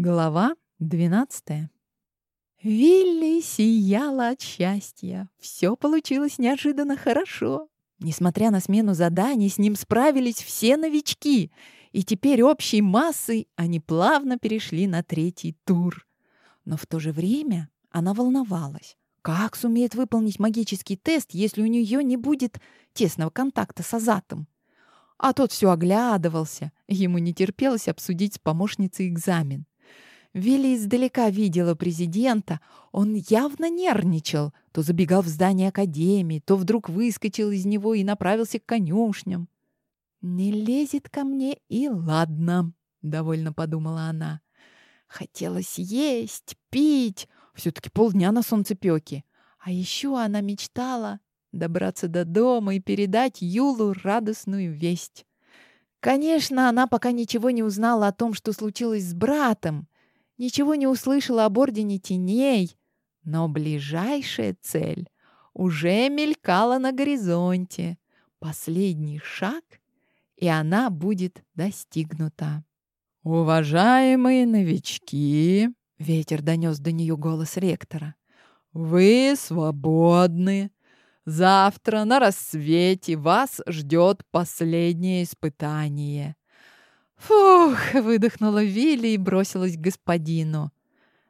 Глава 12 Вилли сияла от счастья. Все получилось неожиданно хорошо. Несмотря на смену заданий, с ним справились все новички, и теперь общей массой они плавно перешли на третий тур. Но в то же время она волновалась. Как сумеет выполнить магический тест, если у нее не будет тесного контакта с Азатом? А тот все оглядывался, ему не терпелось обсудить с помощницей экзамен. Вилли издалека видела президента. Он явно нервничал. То забегал в здание академии, то вдруг выскочил из него и направился к конюшням. «Не лезет ко мне и ладно», — довольно подумала она. Хотелось есть, пить. Все-таки полдня на солнцепеке. А еще она мечтала добраться до дома и передать Юлу радостную весть. Конечно, она пока ничего не узнала о том, что случилось с братом, ничего не услышала об Ордене Теней, но ближайшая цель уже мелькала на горизонте. Последний шаг, и она будет достигнута. «Уважаемые новички!» — ветер донес до нее голос ректора. «Вы свободны. Завтра на рассвете вас ждет последнее испытание. «Фух!» — выдохнула Вилли и бросилась к господину.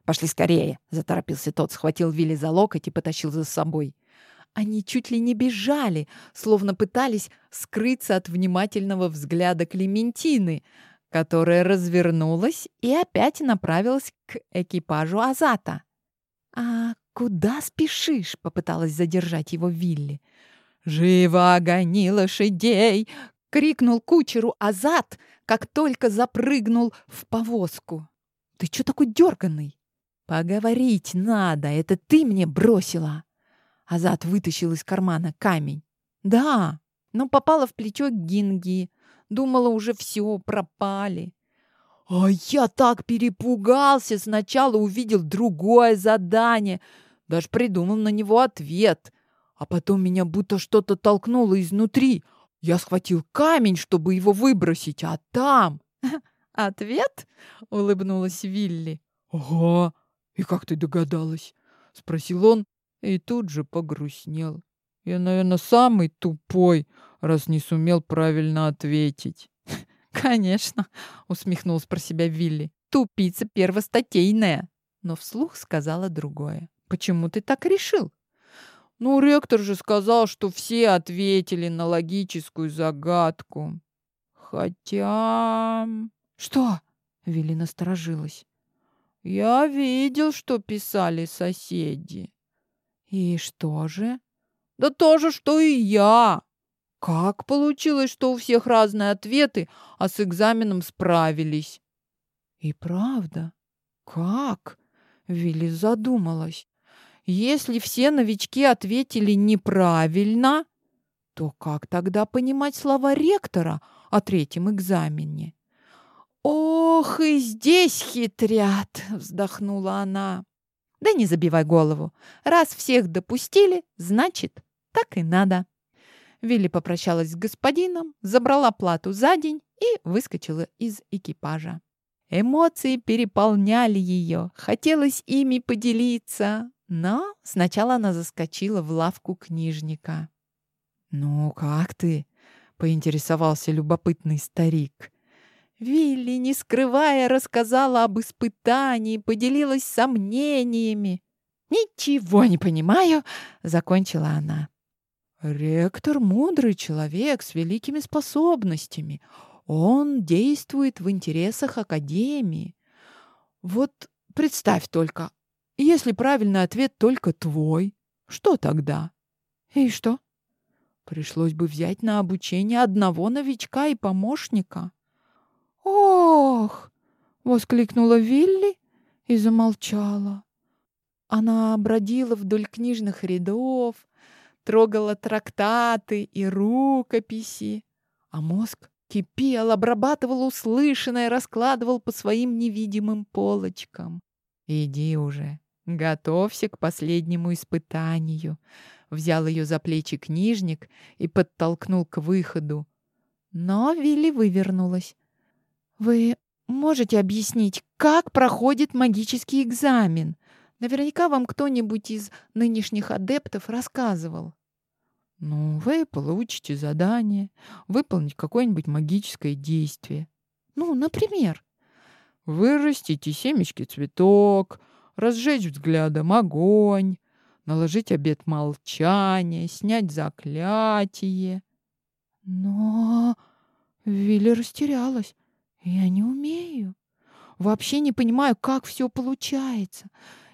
«Пошли скорее!» — заторопился тот, схватил Вилли за локоть и потащил за собой. Они чуть ли не бежали, словно пытались скрыться от внимательного взгляда Клементины, которая развернулась и опять направилась к экипажу Азата. «А куда спешишь?» — попыталась задержать его Вилли. «Живо гони лошадей!» — крикнул кучеру Азат, как только запрыгнул в повозку. «Ты чё такой дерганный?» «Поговорить надо, это ты мне бросила!» Азат вытащил из кармана камень. «Да, но попала в плечо Гинги. Думала, уже все, пропали». «А я так перепугался! Сначала увидел другое задание, даже придумал на него ответ. А потом меня будто что-то толкнуло изнутри — я схватил камень, чтобы его выбросить, а там... «Ответ?» — улыбнулась Вилли. «Ага, и как ты догадалась?» — спросил он и тут же погрустнел. «Я, наверное, самый тупой, раз не сумел правильно ответить». «Конечно», — усмехнулась про себя Вилли. «Тупица первостатейная». Но вслух сказала другое. «Почему ты так решил?» Ну, ректор же сказал, что все ответили на логическую загадку. Хотя... Что? Вилли насторожилась. Я видел, что писали соседи. И что же? Да то же, что и я. Как получилось, что у всех разные ответы, а с экзаменом справились? И правда? Как? Вилли задумалась. Если все новички ответили неправильно, то как тогда понимать слова ректора о третьем экзамене? «Ох, и здесь хитрят!» — вздохнула она. «Да не забивай голову. Раз всех допустили, значит, так и надо». Вилли попрощалась с господином, забрала плату за день и выскочила из экипажа. Эмоции переполняли ее, хотелось ими поделиться, но сначала она заскочила в лавку книжника. «Ну, как ты?» — поинтересовался любопытный старик. Вилли, не скрывая, рассказала об испытании, поделилась сомнениями. «Ничего не понимаю», — закончила она. «Ректор — мудрый человек с великими способностями. Он действует в интересах Академии. Вот представь только, если правильный ответ только твой, что тогда? И что? Пришлось бы взять на обучение одного новичка и помощника. Ох! воскликнула Вилли и замолчала. Она бродила вдоль книжных рядов, трогала трактаты и рукописи, а мозг кипел, обрабатывал услышанное, раскладывал по своим невидимым полочкам. «Иди уже, Готовься к последнему испытанию. Взял ее за плечи книжник и подтолкнул к выходу. Но Вилли вывернулась. «Вы можете объяснить, как проходит магический экзамен? Наверняка вам кто-нибудь из нынешних адептов рассказывал. Ну, вы получите задание выполнить какое-нибудь магическое действие. Ну, например? Вырастите семечки цветок, разжечь взглядом огонь, наложить обет молчания, снять заклятие. Но Вилли растерялась. Я не умею. Вообще не понимаю, как все получается.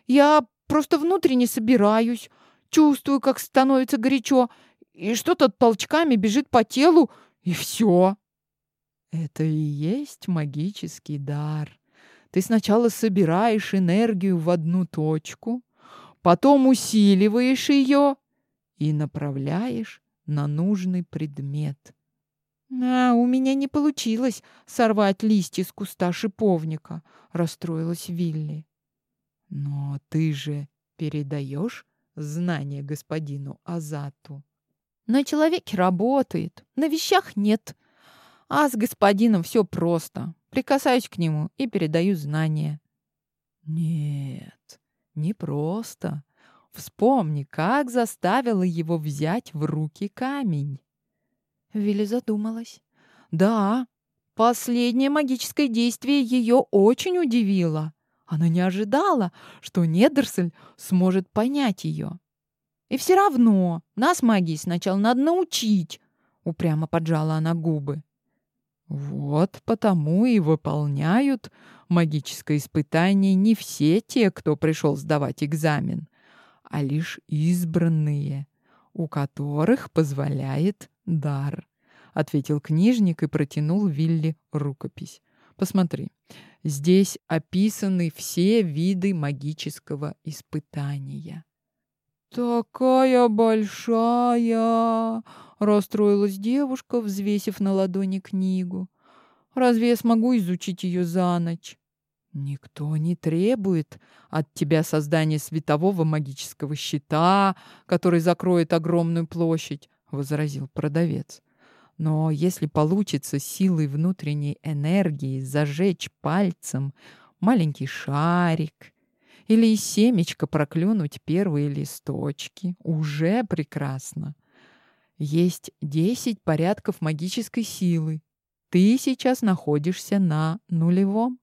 Я просто внутренне собираюсь, чувствую, как становится горячо, и что-то толчками бежит по телу, и все. Это и есть магический дар. Ты сначала собираешь энергию в одну точку, потом усиливаешь ее и направляешь на нужный предмет. «А, у меня не получилось сорвать листья с куста шиповника», — расстроилась Вилли. «Но ты же передаешь знания господину Азату». «На человеке работает, на вещах нет. А с господином все просто. Прикасаюсь к нему и передаю знания». «Нет, не просто. Вспомни, как заставила его взять в руки камень». Вилли задумалась. Да, последнее магическое действие ее очень удивило. Она не ожидала, что Недерсель сможет понять ее. И все равно нас магии сначала надо научить, упрямо поджала она губы. Вот потому и выполняют магическое испытание не все те, кто пришел сдавать экзамен, а лишь избранные, у которых позволяет дар, ответил книжник и протянул Вилли рукопись. Посмотри, здесь описаны все виды магического испытания. «Такая большая!» — расстроилась девушка, взвесив на ладони книгу. «Разве я смогу изучить ее за ночь?» «Никто не требует от тебя создания светового магического щита, который закроет огромную площадь», — возразил продавец. «Но если получится силой внутренней энергии зажечь пальцем маленький шарик или из семечка проклюнуть первые листочки, уже прекрасно. Есть десять порядков магической силы. Ты сейчас находишься на нулевом.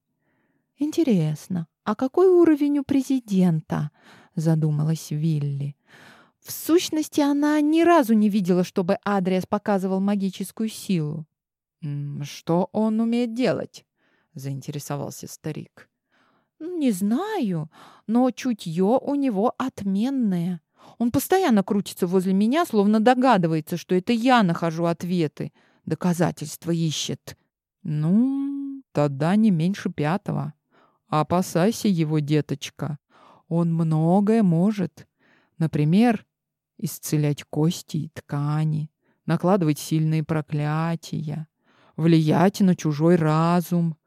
Интересно, а какой уровень у президента? Задумалась Вилли. В сущности, она ни разу не видела, чтобы Адриас показывал магическую силу. «Что он умеет делать?» — заинтересовался старик. «Не знаю, но чутье у него отменное. Он постоянно крутится возле меня, словно догадывается, что это я нахожу ответы. Доказательства ищет». «Ну, тогда не меньше пятого», Опасайся его, деточка. Он многое может. Например, исцелять кости и ткани, накладывать сильные проклятия, влиять на чужой разум,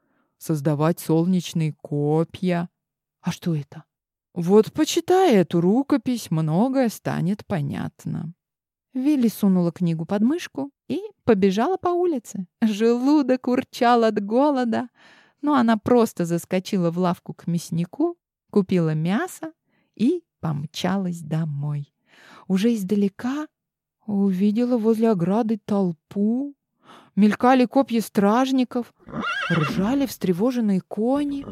создавать солнечные копья. А что это? Вот почитай эту рукопись, многое станет понятно. Вилли сунула книгу под мышку и побежала по улице. Желудок урчал от голода, но она просто заскочила в лавку к мяснику, купила мясо и помчалась домой. Уже издалека увидела возле ограды толпу, мелькали копья стражников, ржали встревоженные кони.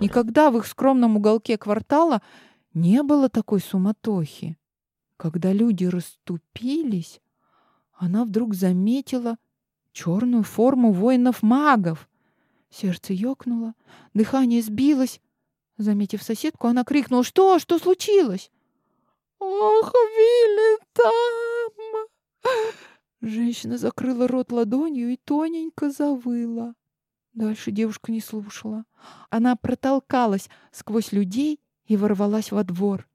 Никогда в их скромном уголке квартала не было такой суматохи. Когда люди расступились, она вдруг заметила черную форму воинов-магов, Сердце ёкнуло, дыхание сбилось. Заметив соседку, она крикнула «Что? Что случилось?» «Ох, Вилли там!» Женщина закрыла рот ладонью и тоненько завыла. Дальше девушка не слушала. Она протолкалась сквозь людей и ворвалась во двор.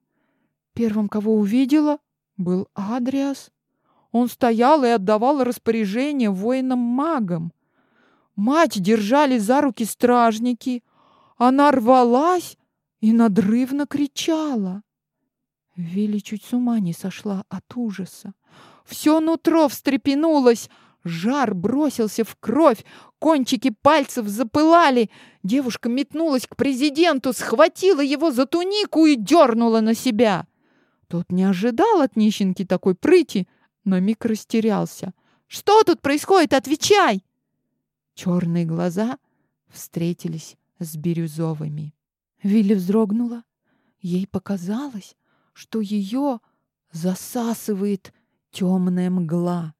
Первым, кого увидела, был Адриас. Он стоял и отдавал распоряжение воинам-магам. Мать держали за руки стражники. Она рвалась и надрывно кричала. Вилли чуть с ума не сошла от ужаса. Все нутро встрепенулось. Жар бросился в кровь, кончики пальцев запылали. Девушка метнулась к президенту, схватила его за тунику и дернула на себя. Тот не ожидал от нищенки такой прыти, на миг растерялся. «Что тут происходит? Отвечай!» Черные глаза встретились с бирюзовыми. Вилли вздрогнула. Ей показалось, что ее засасывает темная мгла.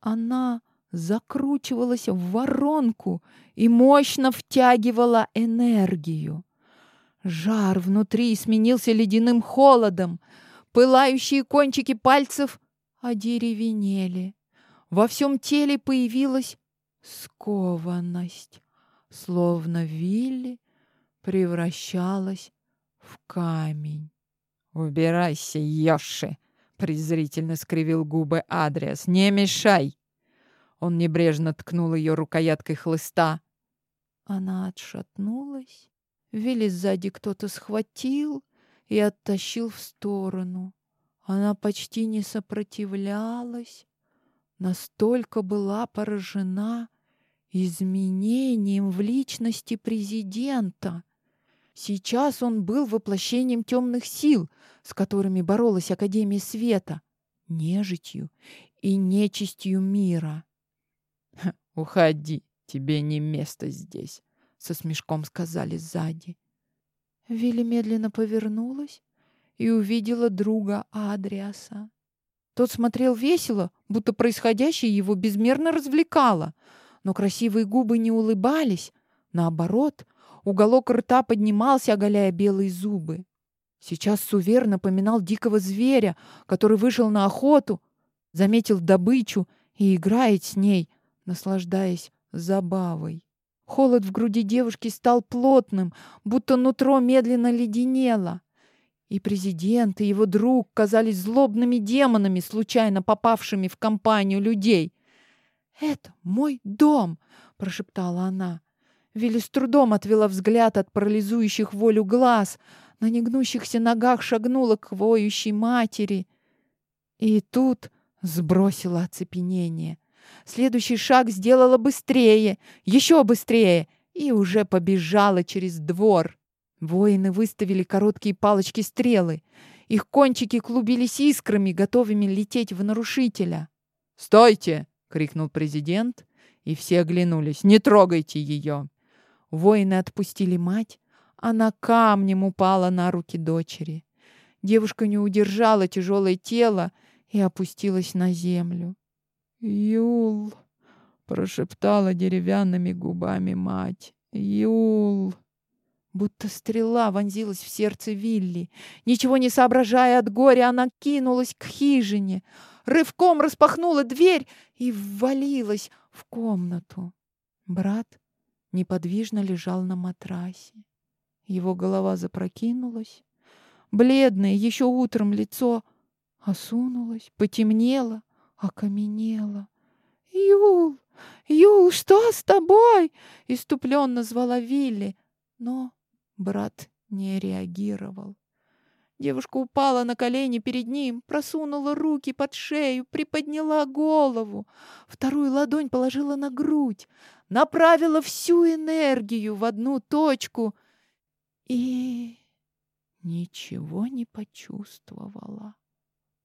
Она закручивалась в воронку и мощно втягивала энергию. Жар внутри сменился ледяным холодом. Пылающие кончики пальцев одеревенели. Во всем теле появилась скованность, словно Вилли превращалась в камень. «Убирайся, Йоши!» — презрительно скривил губы Адриас. «Не мешай!» Он небрежно ткнул ее рукояткой хлыста. Она отшатнулась. Вилли сзади кто-то схватил и оттащил в сторону. Она почти не сопротивлялась, настолько была поражена изменением в личности президента. Сейчас он был воплощением темных сил, с которыми боролась Академия Света, нежитью и нечистью мира. «Уходи, тебе не место здесь», — со смешком сказали сзади. Вилли медленно повернулась и увидела друга Адриаса. Тот смотрел весело, будто происходящее его безмерно развлекало, но красивые губы не улыбались, наоборот — Уголок рта поднимался, оголяя белые зубы. Сейчас Сувер напоминал дикого зверя, который вышел на охоту, заметил добычу и играет с ней, наслаждаясь забавой. Холод в груди девушки стал плотным, будто нутро медленно леденело. И президент, и его друг казались злобными демонами, случайно попавшими в компанию людей. «Это мой дом!» — прошептала она. Вилли с трудом отвела взгляд от парализующих волю глаз, на негнущихся ногах шагнула к воющей матери. И тут сбросила оцепенение. Следующий шаг сделала быстрее, еще быстрее, и уже побежала через двор. Воины выставили короткие палочки-стрелы. Их кончики клубились искрами, готовыми лететь в нарушителя. «Стойте!» — крикнул президент, и все оглянулись. «Не трогайте ее!» Воины отпустили мать, она камнем упала на руки дочери. Девушка не удержала тяжелое тело и опустилась на землю. «Юл!» — прошептала деревянными губами мать. «Юл!» Будто стрела вонзилась в сердце Вилли. Ничего не соображая от горя, она кинулась к хижине, рывком распахнула дверь и ввалилась в комнату. Брат неподвижно лежал на матрасе. Его голова запрокинулась. Бледное еще утром лицо осунулось, потемнело, окаменело. «Юл! Юл, что с тобой?» — иступленно звала Вилли. Но брат не реагировал. Девушка упала на колени перед ним, просунула руки под шею, приподняла голову. Вторую ладонь положила на грудь, направила всю энергию в одну точку и ничего не почувствовала.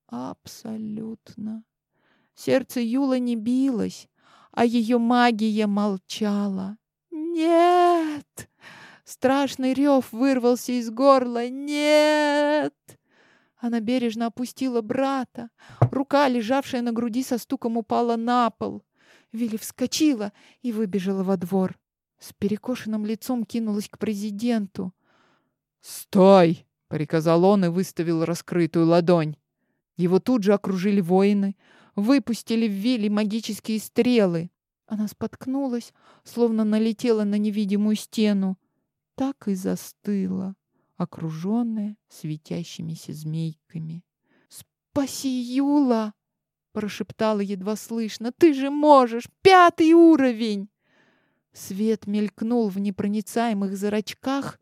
Абсолютно. Сердце Юла не билось, а ее магия молчала. «Нет!» Страшный рев вырвался из горла. «Нет!» Она бережно опустила брата. Рука, лежавшая на груди, со стуком упала на пол. Вилли вскочила и выбежала во двор. С перекошенным лицом кинулась к президенту. «Стой!» — приказал он и выставил раскрытую ладонь. Его тут же окружили воины, выпустили в Вилли магические стрелы. Она споткнулась, словно налетела на невидимую стену так и застыла, окруженная светящимися змейками. «Спаси Юла!» — прошептала едва слышно. «Ты же можешь! Пятый уровень!» Свет мелькнул в непроницаемых зрачках,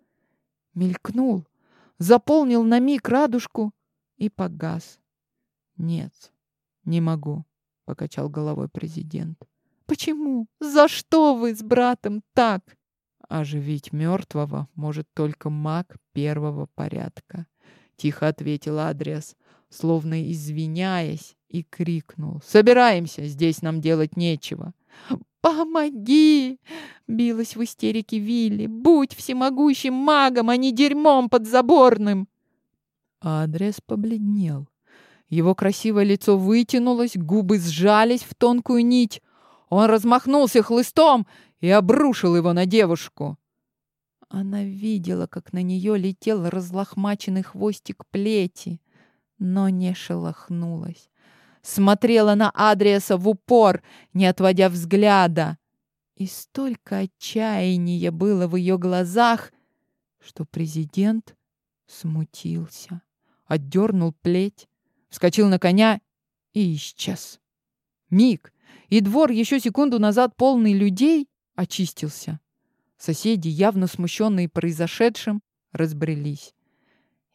мелькнул, заполнил на миг радужку и погас. «Нет, не могу. покачал головой президент. Почему? За что вы с братом так? Оживить мертвого может только маг первого порядка, тихо ответил Адриас, словно извиняясь, и крикнул. «Собираемся, здесь нам делать нечего». «Помоги!» — билась в истерике Вилли. «Будь всемогущим магом, а не дерьмом подзаборным!» Адрес побледнел. Его красивое лицо вытянулось, губы сжались в тонкую нить. Он размахнулся хлыстом и обрушил его на девушку. Она видела, как на нее летел разлохмаченный хвостик плети, но не шелохнулась. Смотрела на Адриаса в упор, не отводя взгляда. И столько отчаяния было в ее глазах, что президент смутился, отдернул плеть, вскочил на коня и исчез. Миг, и двор, еще секунду назад полный людей, очистился. Соседи, явно смущенные произошедшим, разбрелись.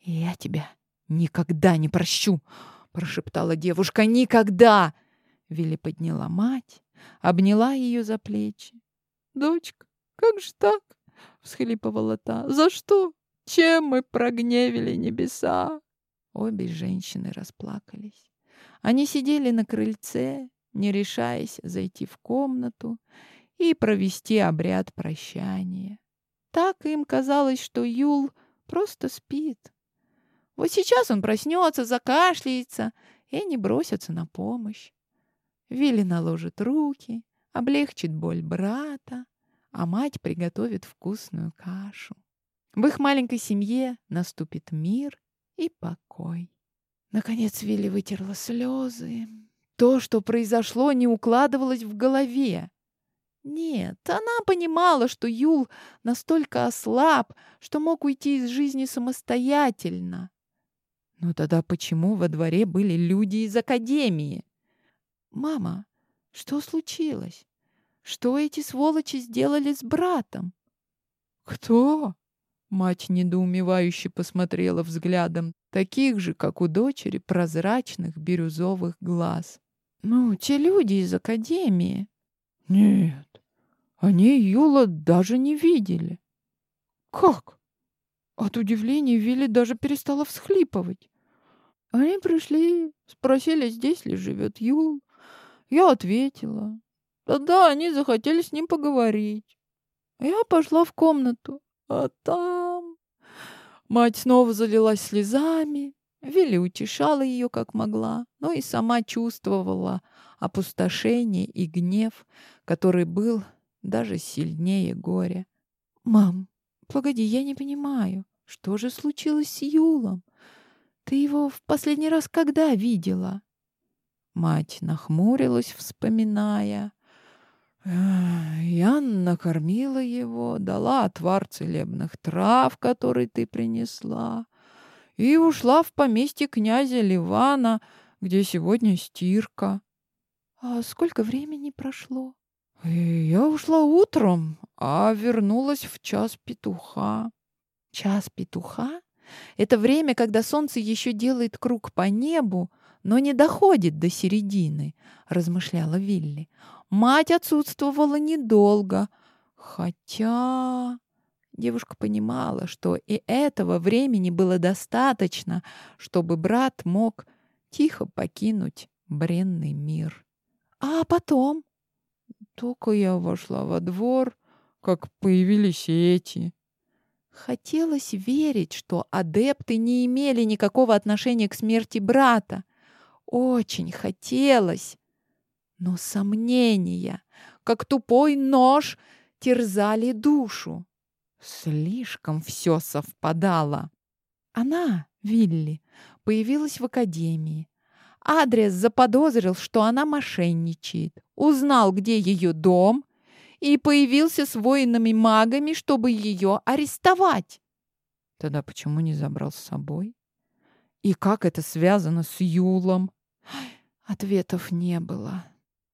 «Я тебя никогда не прощу!» — прошептала девушка. «Никогда!» Вилли подняла мать, обняла ее за плечи. «Дочка, как же так?» — всхлипывала та. «За что? Чем мы прогневили небеса?» Обе женщины расплакались. Они сидели на крыльце, не решаясь зайти в комнату и провести обряд прощания. Так им казалось, что Юл просто спит. Вот сейчас он проснется, закашляется, и они бросятся на помощь. Вилли наложит руки, облегчит боль брата, а мать приготовит вкусную кашу. В их маленькой семье наступит мир и покой. Наконец Вилли вытерла слезы. То, что произошло, не укладывалось в голове. Нет, она понимала, что Юл настолько ослаб, что мог уйти из жизни самостоятельно. Но тогда почему во дворе были люди из академии? «Мама, что случилось? Что эти сволочи сделали с братом?» «Кто?» Мать недоумевающе посмотрела взглядом, таких же, как у дочери, прозрачных бирюзовых глаз. «Ну, те люди из академии». «Нет, они Юла даже не видели». «Как?» От удивления Вилли даже перестала всхлипывать. Они пришли, спросили, здесь ли живет Юл. Я ответила. Да-да, они захотели с ним поговорить. Я пошла в комнату, а там... Мать снова залилась слезами. Вилли утешала ее, как могла, но и сама чувствовала опустошение и гнев, который был даже сильнее горя. «Мам, погоди, я не понимаю, что же случилось с Юлом? Ты его в последний раз когда видела?» Мать нахмурилась, вспоминая. «Я накормила его, дала отвар целебных трав, который ты принесла, и ушла в поместье князя Ливана, где сегодня стирка». «А сколько времени прошло?» «Я ушла утром, а вернулась в час петуха». «Час петуха? Это время, когда солнце еще делает круг по небу, но не доходит до середины», — размышляла Вилли. Мать отсутствовала недолго, хотя... Девушка понимала, что и этого времени было достаточно, чтобы брат мог тихо покинуть бренный мир. А потом... Только я вошла во двор, как появились эти. Хотелось верить, что адепты не имели никакого отношения к смерти брата. Очень хотелось. Но сомнения, как тупой нож, терзали душу. Слишком все совпадало. Она, Вилли, появилась в академии. Адрес заподозрил, что она мошенничает, узнал, где ее дом, и появился с воинами-магами, чтобы ее арестовать. Тогда почему не забрал с собой? И как это связано с Юлом? Ответов не было.